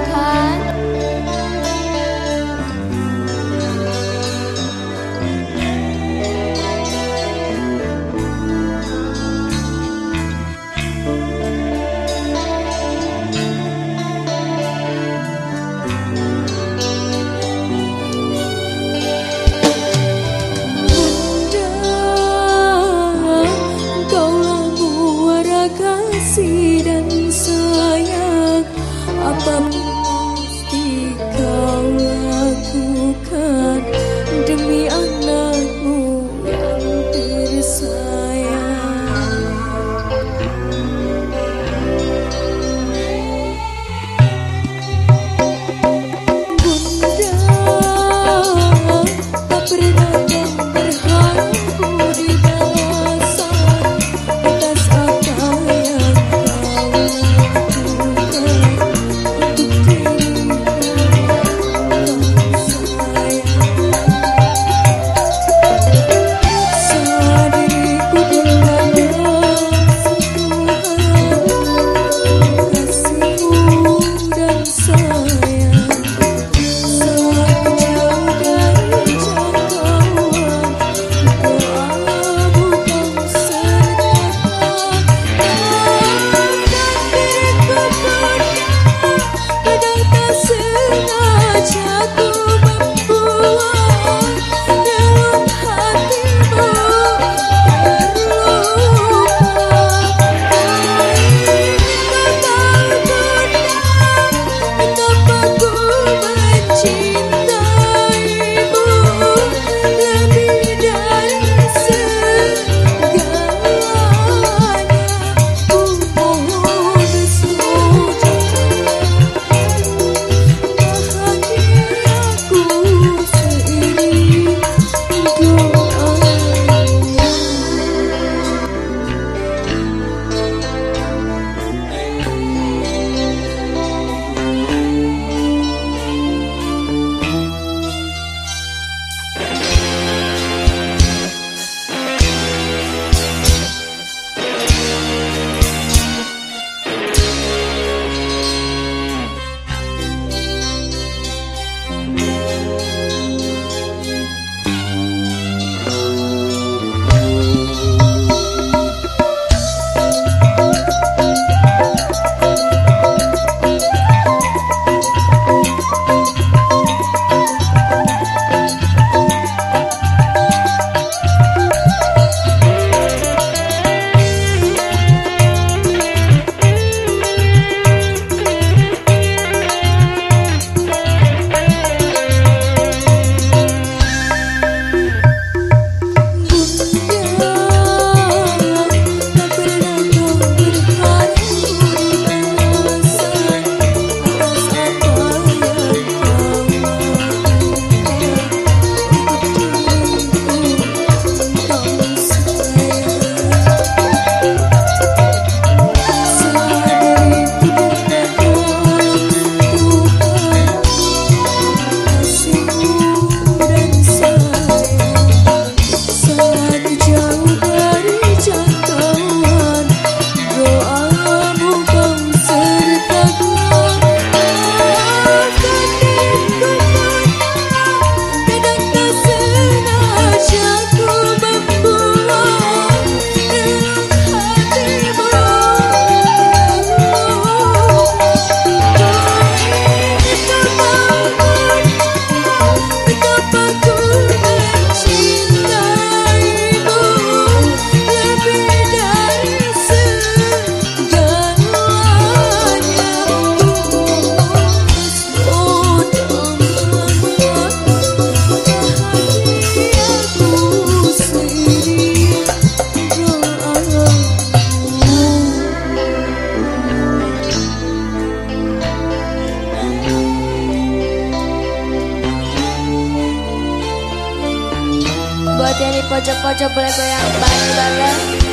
I'll come. Pojok-pojok boleh goyang bareng-bareng